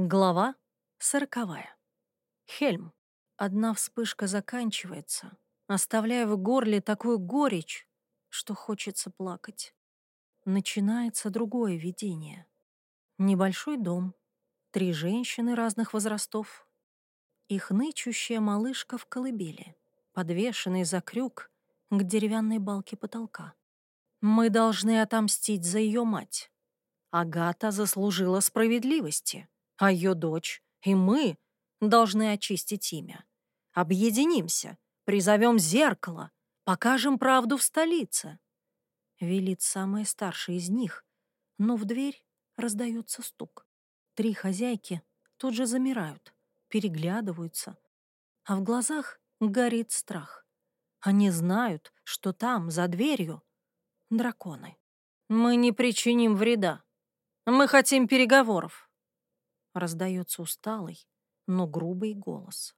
Глава сороковая. Хельм. Одна вспышка заканчивается, оставляя в горле такую горечь, что хочется плакать. Начинается другое видение. Небольшой дом, три женщины разных возрастов, их нычущая малышка в колыбели, подвешенный за крюк к деревянной балке потолка. Мы должны отомстить за ее мать. Агата заслужила справедливости а ее дочь и мы должны очистить имя. Объединимся, призовем зеркало, покажем правду в столице. Велит самая старшая из них, но в дверь раздается стук. Три хозяйки тут же замирают, переглядываются, а в глазах горит страх. Они знают, что там, за дверью, драконы. Мы не причиним вреда. Мы хотим переговоров раздается усталый, но грубый голос.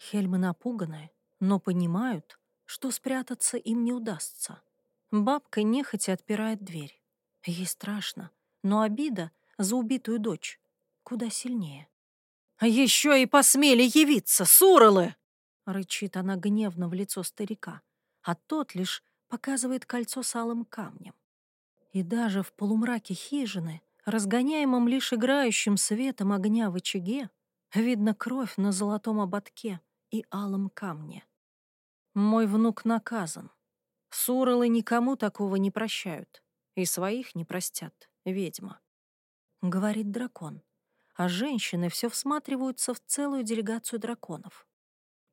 Хельмы напуганы, но понимают, что спрятаться им не удастся. Бабка нехотя отпирает дверь. Ей страшно, но обида за убитую дочь куда сильнее. «Еще и посмели явиться, суролы!» рычит она гневно в лицо старика, а тот лишь показывает кольцо с алым камнем. И даже в полумраке хижины разгоняемом лишь играющим светом огня в очаге, видно кровь на золотом ободке и алом камне. Мой внук наказан. Суралы никому такого не прощают, и своих не простят, ведьма. Говорит дракон, а женщины все всматриваются в целую делегацию драконов,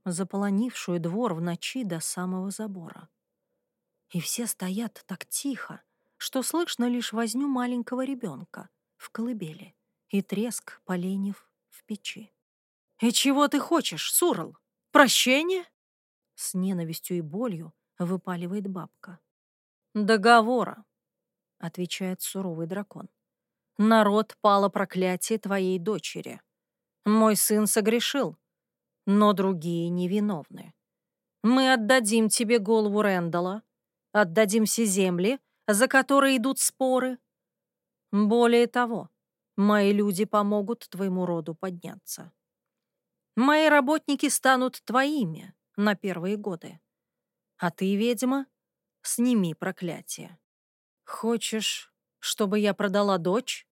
заполонившую двор в ночи до самого забора. И все стоят так тихо, что слышно лишь возню маленького ребенка в колыбели и треск поленьев в печи. «И чего ты хочешь, Сурал? Прощение?» С ненавистью и болью выпаливает бабка. «Договора», — отвечает суровый дракон. «Народ пало проклятие твоей дочери. Мой сын согрешил, но другие невиновны. Мы отдадим тебе голову Рэндала, отдадим все земли, за которые идут споры. Более того, мои люди помогут твоему роду подняться. Мои работники станут твоими на первые годы. А ты, ведьма, сними проклятие. Хочешь, чтобы я продала дочь?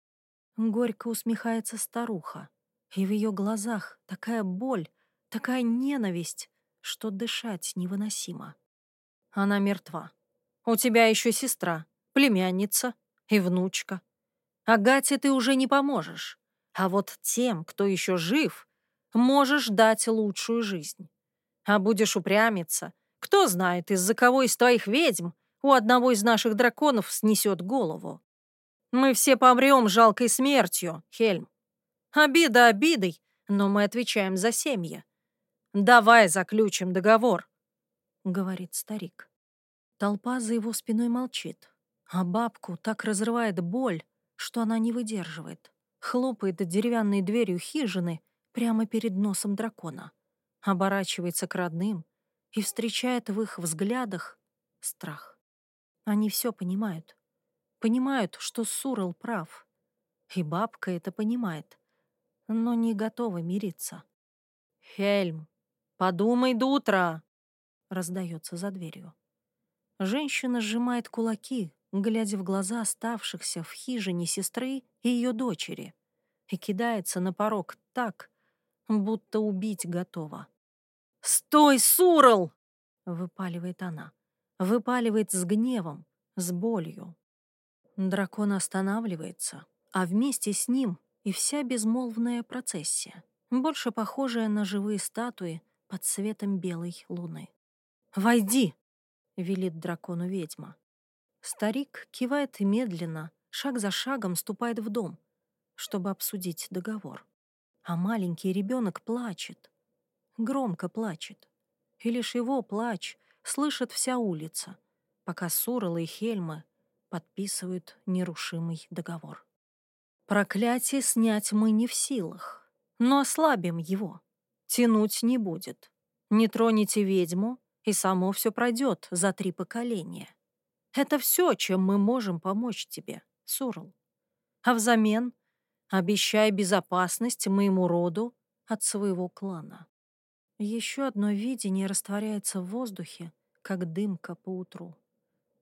Горько усмехается старуха, и в ее глазах такая боль, такая ненависть, что дышать невыносимо. Она мертва. У тебя еще сестра, племянница и внучка. Агате ты уже не поможешь, а вот тем, кто еще жив, можешь дать лучшую жизнь. А будешь упрямиться, кто знает, из-за кого из твоих ведьм у одного из наших драконов снесет голову. Мы все помрем жалкой смертью, Хельм. Обида обидой, но мы отвечаем за семьи. Давай заключим договор, — говорит старик. Толпа за его спиной молчит, а бабку так разрывает боль, что она не выдерживает. Хлопает деревянной дверью хижины прямо перед носом дракона. Оборачивается к родным и встречает в их взглядах страх. Они все понимают. Понимают, что Сурал прав. И бабка это понимает, но не готова мириться. «Хельм, подумай до утра!» — раздается за дверью. Женщина сжимает кулаки, глядя в глаза оставшихся в хижине сестры и ее дочери, и кидается на порог так, будто убить готова. «Стой, Сурал!» — выпаливает она. Выпаливает с гневом, с болью. Дракон останавливается, а вместе с ним и вся безмолвная процессия, больше похожая на живые статуи под светом белой луны. «Войди!» — велит дракону ведьма. Старик кивает медленно, шаг за шагом ступает в дом, чтобы обсудить договор. А маленький ребенок плачет, громко плачет. И лишь его плач слышит вся улица, пока Сурала и Хельма подписывают нерушимый договор. Проклятие снять мы не в силах, но ослабим его. Тянуть не будет. Не троните ведьму, и само все пройдет за три поколения. Это все, чем мы можем помочь тебе, Сурл. А взамен обещая безопасность моему роду от своего клана. Еще одно видение растворяется в воздухе, как дымка по утру.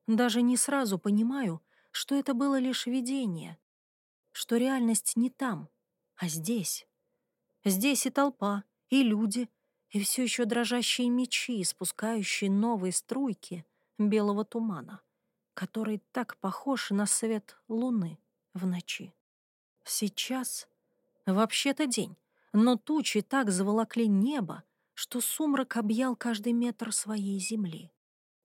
Даже не сразу понимаю, что это было лишь видение, что реальность не там, а здесь. Здесь и толпа, и люди, и все еще дрожащие мечи, спускающие новые струйки белого тумана, который так похож на свет луны в ночи. Сейчас вообще-то день, но тучи так заволокли небо, что сумрак объял каждый метр своей земли.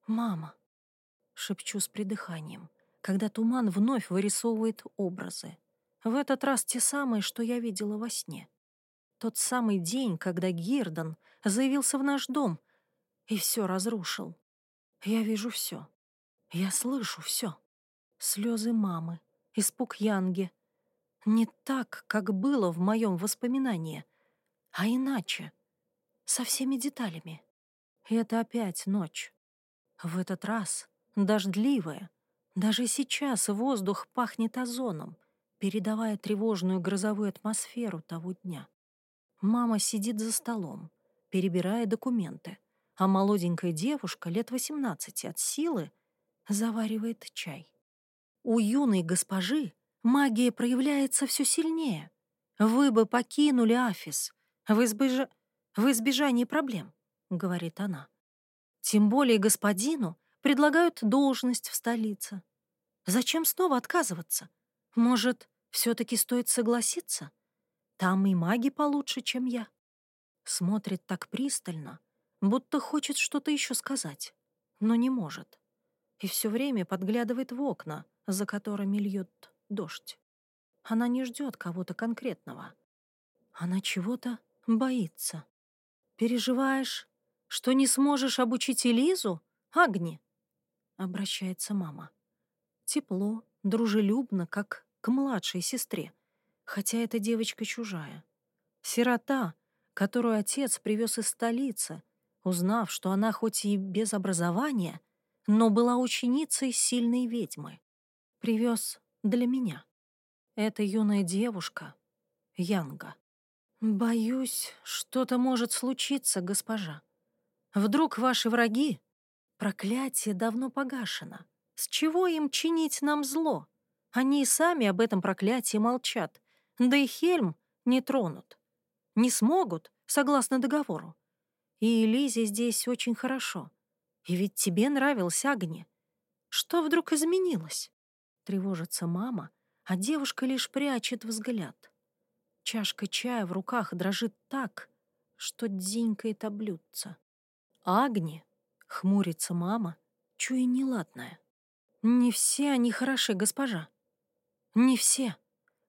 «Мама!» — шепчу с придыханием, когда туман вновь вырисовывает образы. В этот раз те самые, что я видела во сне. Тот самый день, когда Гирдан заявился в наш дом и все разрушил. Я вижу все. Я слышу все. Слезы мамы, испуг Янги. Не так, как было в моем воспоминании, а иначе, со всеми деталями. И это опять ночь. В этот раз дождливая. Даже сейчас воздух пахнет озоном, передавая тревожную грозовую атмосферу того дня. Мама сидит за столом, перебирая документы, а молоденькая девушка лет 18 от силы заваривает чай. У юной госпожи магия проявляется все сильнее. Вы бы покинули Афис в, избеж... в избежании проблем, говорит она. Тем более господину предлагают должность в столице. Зачем снова отказываться? Может, все-таки стоит согласиться? Там и маги получше, чем я. Смотрит так пристально, будто хочет что-то еще сказать, но не может. И все время подглядывает в окна, за которыми льет дождь. Она не ждет кого-то конкретного. Она чего-то боится. Переживаешь, что не сможешь обучить Элизу, Агни? Обращается мама. Тепло, дружелюбно, как к младшей сестре хотя эта девочка чужая. Сирота, которую отец привез из столицы, узнав, что она хоть и без образования, но была ученицей сильной ведьмы. Привез для меня. Это юная девушка, Янга. Боюсь, что-то может случиться, госпожа. Вдруг ваши враги? Проклятие давно погашено. С чего им чинить нам зло? Они и сами об этом проклятии молчат, да и Хельм не тронут. Не смогут, согласно договору. И Лизе здесь очень хорошо. И ведь тебе нравился Агни. Что вдруг изменилось? Тревожится мама, а девушка лишь прячет взгляд. Чашка чая в руках дрожит так, что дзенькает об блюдце. Агни, хмурится мама, чуя неладное. Не все они хороши, госпожа. Не все.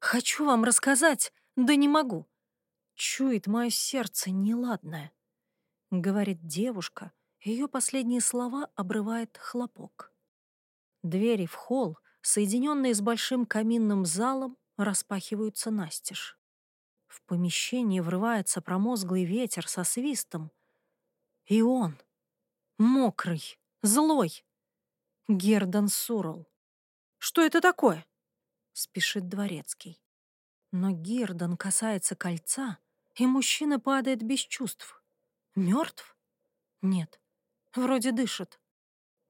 Хочу вам рассказать, да не могу. Чует мое сердце неладное. Говорит девушка, ее последние слова обрывает хлопок. Двери в холл, соединенные с большим каминным залом, распахиваются настежь. В помещении врывается промозглый ветер со свистом. И он, мокрый, злой, Гердан Сурл. Что это такое? — спешит дворецкий. Но Гирдан касается кольца, и мужчина падает без чувств. Мертв? Нет, вроде дышит.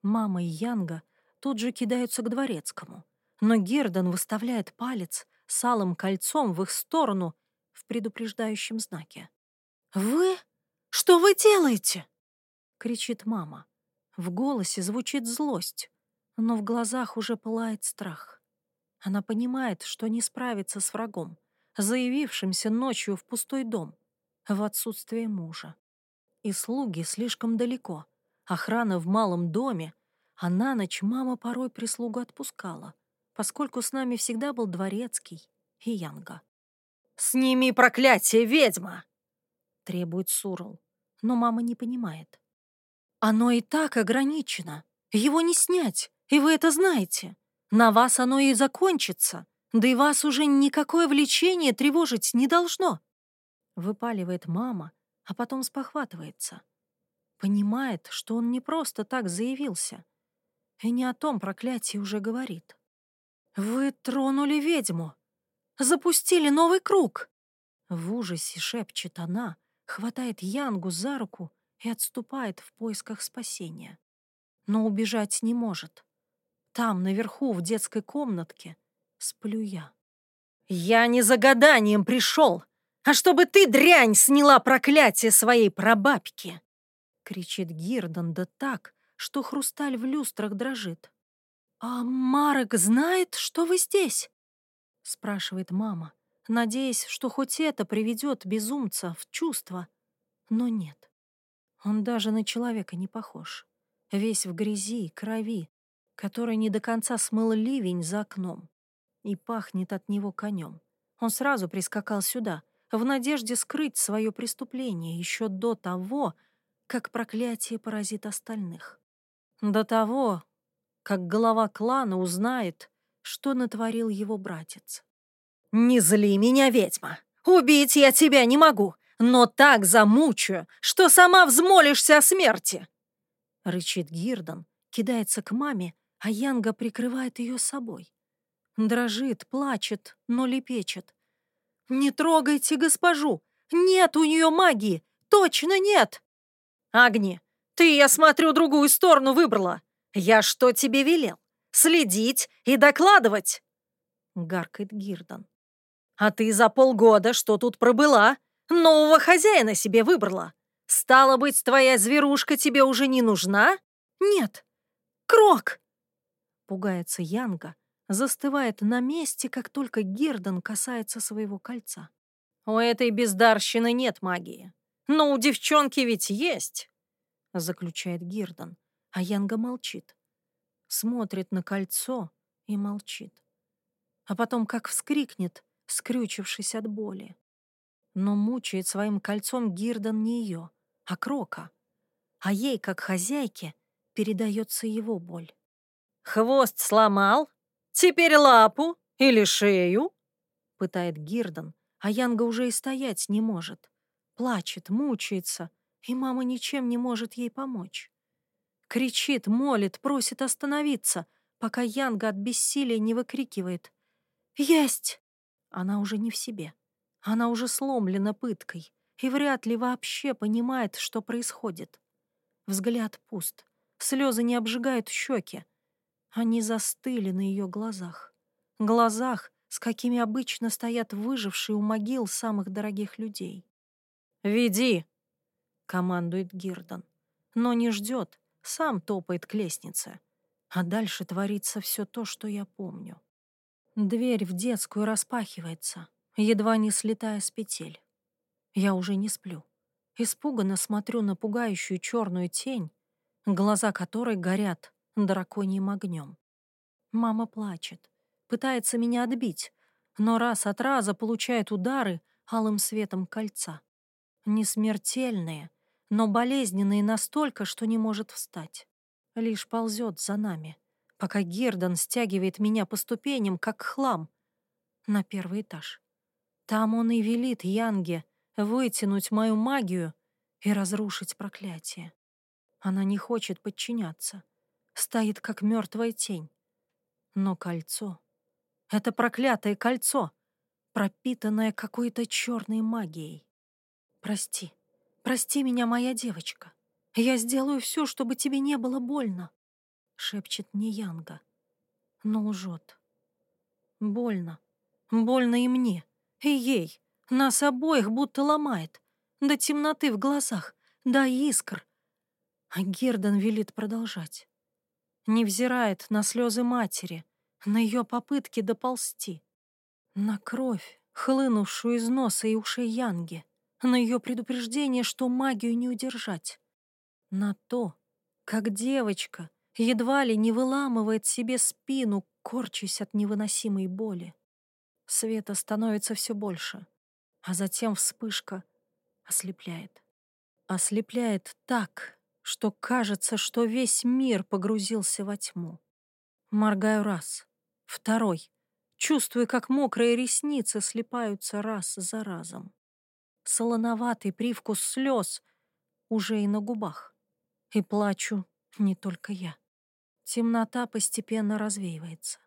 Мама и Янга тут же кидаются к дворецкому, но Гирдан выставляет палец с алым кольцом в их сторону в предупреждающем знаке. «Вы? Что вы делаете?» — кричит мама. В голосе звучит злость, но в глазах уже пылает страх. Она понимает, что не справится с врагом, заявившимся ночью в пустой дом, в отсутствие мужа. И слуги слишком далеко, охрана в малом доме, а на ночь мама порой прислугу отпускала, поскольку с нами всегда был дворецкий и Янга. «Сними проклятие, ведьма!» — требует Сурл, но мама не понимает. «Оно и так ограничено. Его не снять, и вы это знаете. На вас оно и закончится, да и вас уже никакое влечение тревожить не должно. Выпаливает мама, а потом спохватывается. Понимает, что он не просто так заявился. И не о том проклятии уже говорит. «Вы тронули ведьму! Запустили новый круг!» В ужасе шепчет она, хватает Янгу за руку и отступает в поисках спасения. Но убежать не может. Там, наверху, в детской комнатке, сплю я. «Я не за гаданием пришел, а чтобы ты, дрянь, сняла проклятие своей прабабки!» кричит Гирдан да так, что хрусталь в люстрах дрожит. «А Марек знает, что вы здесь?» спрашивает мама, надеясь, что хоть это приведет безумца в чувство. Но нет. Он даже на человека не похож. Весь в грязи, крови, который не до конца смыл ливень за окном. И пахнет от него конем. Он сразу прискакал сюда, в надежде скрыть свое преступление еще до того, как проклятие поразит остальных. До того, как глава клана узнает, что натворил его братец. «Не зли меня, ведьма! Убить я тебя не могу, но так замучаю, что сама взмолишься о смерти!» Рычит Гирдан, кидается к маме, а Янга прикрывает ее собой. Дрожит, плачет, но лепечет. «Не трогайте госпожу! Нет у нее магии! Точно нет!» «Агни, ты, я смотрю, другую сторону выбрала. Я что тебе велел? Следить и докладывать?» Гаркает Гирдан. «А ты за полгода что тут пробыла? Нового хозяина себе выбрала. Стало быть, твоя зверушка тебе уже не нужна? Нет. Крок!» Пугается Янга, застывает на месте, как только Гирдан касается своего кольца. «У этой бездарщины нет магии. Но у девчонки ведь есть!» Заключает Гирдан, а Янга молчит. Смотрит на кольцо и молчит. А потом как вскрикнет, скрючившись от боли. Но мучает своим кольцом Гирдан не ее, а Крока. А ей, как хозяйке, передается его боль. «Хвост сломал? Теперь лапу или шею?» Пытает Гирдан, а Янга уже и стоять не может. Плачет, мучается, и мама ничем не может ей помочь. Кричит, молит, просит остановиться, пока Янга от бессилия не выкрикивает. «Есть!» Она уже не в себе. Она уже сломлена пыткой и вряд ли вообще понимает, что происходит. Взгляд пуст, слезы не обжигают щеки. Они застыли на ее глазах. Глазах, с какими обычно стоят выжившие у могил самых дорогих людей. «Веди!» — командует Гирдан. Но не ждет, сам топает к лестнице. А дальше творится все то, что я помню. Дверь в детскую распахивается, едва не слетая с петель. Я уже не сплю. Испуганно смотрю на пугающую черную тень, глаза которой горят драконьим огнем. Мама плачет, пытается меня отбить, но раз от раза получает удары алым светом кольца. Не смертельные, но болезненные настолько, что не может встать. Лишь ползет за нами, пока Гердан стягивает меня по ступеням, как хлам, на первый этаж. Там он и велит Янге вытянуть мою магию и разрушить проклятие. Она не хочет подчиняться, стоит как мертвая тень. Но кольцо — это проклятое кольцо, пропитанное какой-то черной магией. Прости, прости меня, моя девочка. Я сделаю все, чтобы тебе не было больно шепчет мне но лжет. Больно. Больно и мне, и ей. Нас обоих будто ломает. До темноты в глазах, до искр. А Гердан велит продолжать. Не взирает на слезы матери, на ее попытки доползти. На кровь, хлынувшую из носа и ушей Янги. На ее предупреждение, что магию не удержать. На то, как девочка — едва ли не выламывает себе спину, корчась от невыносимой боли. Света становится все больше, а затем вспышка ослепляет. Ослепляет так, что кажется, что весь мир погрузился во тьму. Моргаю раз, второй, чувствую, как мокрые ресницы слипаются раз за разом. Солоноватый привкус слез уже и на губах. И плачу не только я. Темнота постепенно развеивается.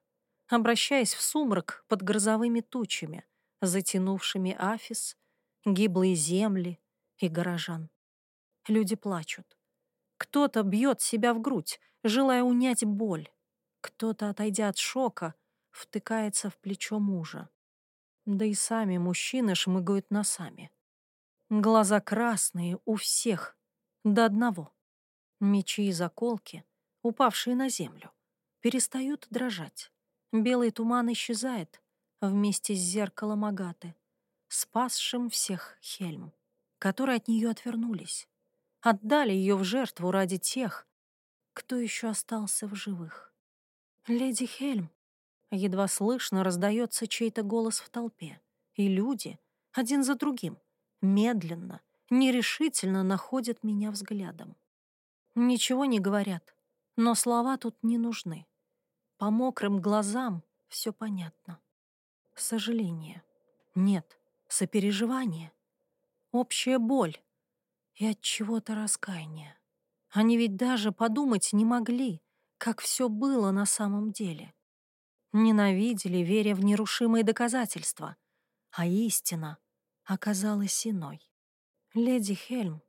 обращаясь в сумрак под грозовыми тучами, затянувшими Афис, гиблые земли и горожан. Люди плачут. Кто-то бьет себя в грудь, желая унять боль. Кто-то, отойдя от шока, втыкается в плечо мужа. Да и сами мужчины шмыгают носами. Глаза красные у всех, до одного. Мечи и заколки, упавшие на землю, перестают дрожать. Белый туман исчезает вместе с зеркалом Агаты, спасшим всех Хельм, которые от нее отвернулись, отдали ее в жертву ради тех, кто еще остался в живых. «Леди Хельм!» Едва слышно раздается чей-то голос в толпе, и люди, один за другим, медленно, нерешительно находят меня взглядом. Ничего не говорят, но слова тут не нужны. По мокрым глазам все понятно. Сожаление. Нет, сопереживание. Общая боль. И от чего-то раскаяние. Они ведь даже подумать не могли, как все было на самом деле. Ненавидели, веря в нерушимые доказательства. А истина оказалась иной. Леди Хельм.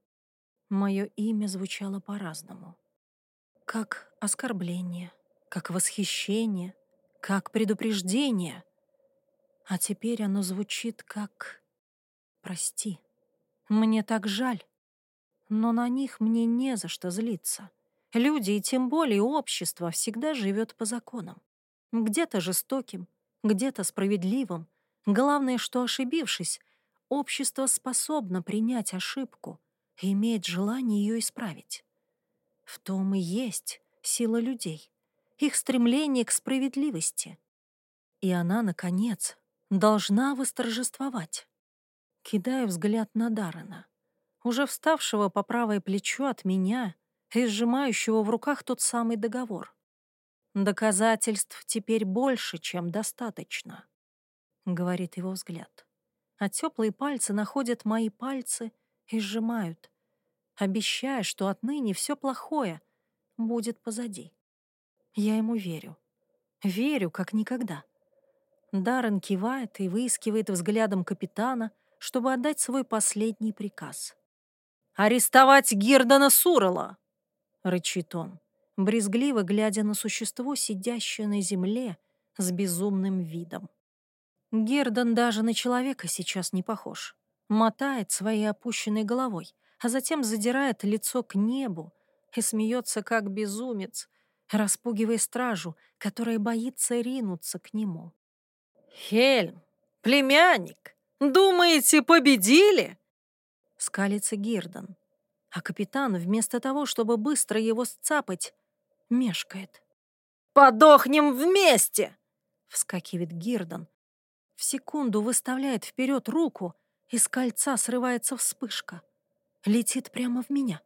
Мое имя звучало по-разному. Как оскорбление, как восхищение, как предупреждение. А теперь оно звучит как «прости». Мне так жаль, но на них мне не за что злиться. Люди и тем более общество всегда живет по законам. Где-то жестоким, где-то справедливым. Главное, что ошибившись, общество способно принять ошибку и имеет желание ее исправить. В том и есть сила людей их стремление к справедливости. И она, наконец, должна восторжествовать. Кидаю взгляд на Даррена, уже вставшего по правое плечо от меня и сжимающего в руках тот самый договор. «Доказательств теперь больше, чем достаточно», — говорит его взгляд. А теплые пальцы находят мои пальцы и сжимают, обещая, что отныне все плохое будет позади. Я ему верю. Верю, как никогда. Даррен кивает и выискивает взглядом капитана, чтобы отдать свой последний приказ. «Арестовать Гирдона Сурала!» — рычит он, брезгливо глядя на существо, сидящее на земле с безумным видом. Гирдон даже на человека сейчас не похож. Мотает своей опущенной головой, а затем задирает лицо к небу и смеется, как безумец, распугивая стражу, которая боится ринуться к нему. «Хельм, племянник, думаете, победили?» Скалится Гирдон, а капитан, вместо того, чтобы быстро его сцапать, мешкает. «Подохнем вместе!» — вскакивает Гирдон. В секунду выставляет вперед руку, из кольца срывается вспышка. Летит прямо в меня.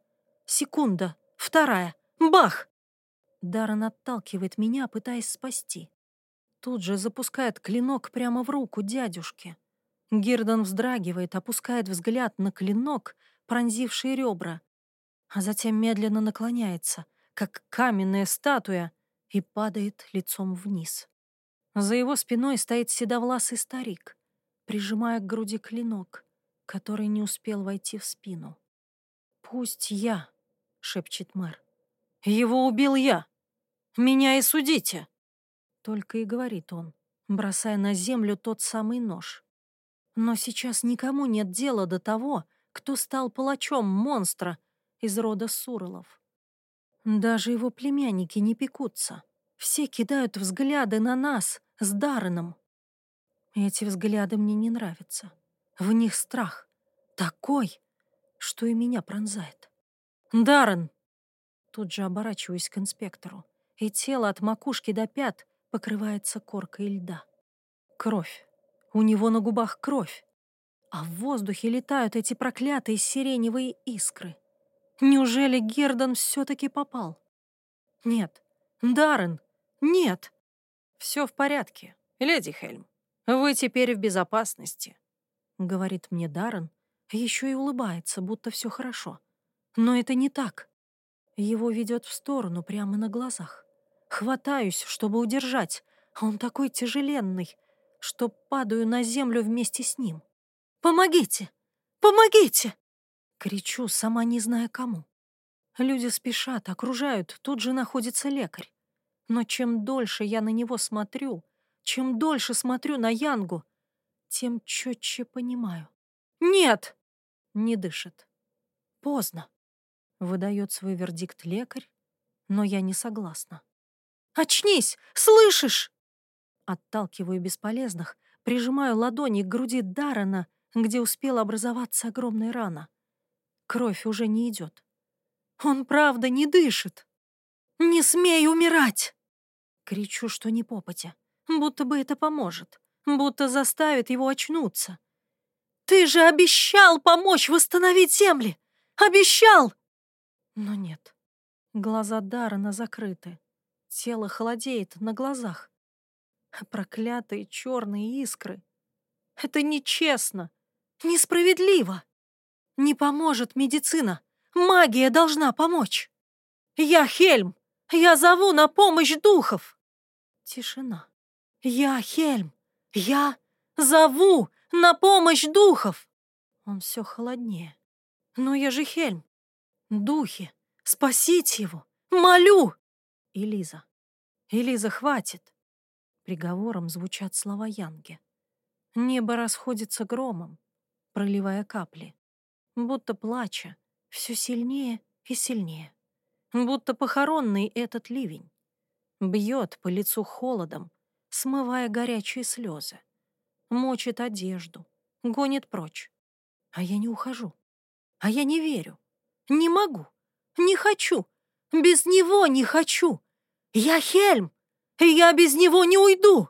Секунда, вторая, бах! Даррен отталкивает меня, пытаясь спасти. Тут же запускает клинок прямо в руку дядюшке. Гирдон вздрагивает, опускает взгляд на клинок, пронзивший ребра, а затем медленно наклоняется, как каменная статуя, и падает лицом вниз. За его спиной стоит седовласый старик, прижимая к груди клинок, который не успел войти в спину. «Пусть я», — шепчет мэр. «Его убил я!» Меня и судите!» Только и говорит он, бросая на землю тот самый нож. Но сейчас никому нет дела до того, кто стал палачом монстра из рода Суролов. Даже его племянники не пекутся. Все кидают взгляды на нас с Дарреном. Эти взгляды мне не нравятся. В них страх. Такой, что и меня пронзает. «Даррен!» Тут же оборачиваюсь к инспектору и тело от макушки до пят покрывается коркой льда. Кровь. У него на губах кровь. А в воздухе летают эти проклятые сиреневые искры. Неужели Гердон все-таки попал? Нет. Даррен, нет. Все в порядке, леди Хельм. Вы теперь в безопасности, говорит мне Даррен, еще и улыбается, будто все хорошо. Но это не так. Его ведет в сторону прямо на глазах. Хватаюсь, чтобы удержать, Он такой тяжеленный, что падаю на землю вместе с ним. «Помогите! Помогите!» Кричу, сама не зная кому. Люди спешат, окружают, тут же находится лекарь. Но чем дольше я на него смотрю, чем дольше смотрю на Янгу, тем четче понимаю. «Нет!» — не дышит. «Поздно», — выдает свой вердикт лекарь, но я не согласна. «Очнись! Слышишь?» Отталкиваю бесполезных, прижимаю ладони к груди Даррена, где успела образоваться огромная рана. Кровь уже не идет. Он правда не дышит. «Не смей умирать!» Кричу, что не попотя, будто бы это поможет, будто заставит его очнуться. «Ты же обещал помочь восстановить земли! Обещал!» Но нет. Глаза Даррена закрыты. Тело холодеет на глазах. Проклятые черные искры. Это нечестно, несправедливо. Не поможет медицина. Магия должна помочь. Я Хельм. Я зову на помощь духов. Тишина. Я Хельм. Я зову на помощь духов. Он все холоднее. Но я же Хельм. Духи, спасите его. Молю. Элиза. Элиза, хватит. Приговором звучат слова Янги. Небо расходится громом, проливая капли, будто плача, все сильнее и сильнее. Будто похоронный этот ливень. Бьет по лицу холодом, смывая горячие слезы. Мочит одежду, гонит прочь. А я не ухожу. А я не верю. Не могу. Не хочу. Без него не хочу. Я Хельм. Я без него не уйду.